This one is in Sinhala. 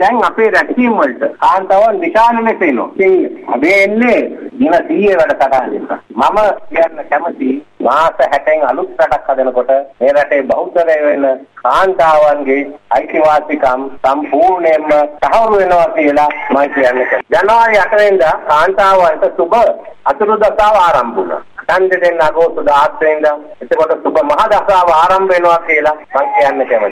දැන් අපේ රැකීම් වලට කාන්තාවන් විශාල ලෙස එනවා. ඉතින් අපි එන්නේ දින 100 වැඩසටහන නිසා. මම කියන්න කැමති මාස 60න් අලුත් රටක් හදනකොට මේ රටේ බහුතරය වෙන කාන්තාවන්ගේ අයිතිවාසිකම් සම්පූර්ණයෙන්ම තහවුරු වෙනවා කියලා මම කියන්නේ. ජනවාරි 8 වෙනිදා කාන්තාවන්ට සුබ අතුරු දසාව ආරම්භ වුණා. ඡන්ද දෙන්න අගෝස්තු 17 වෙනිදා එතකොට සුබ මහ දසාව ආරම්භ වෙනවා කියලා මම කියන්න කැමතියි.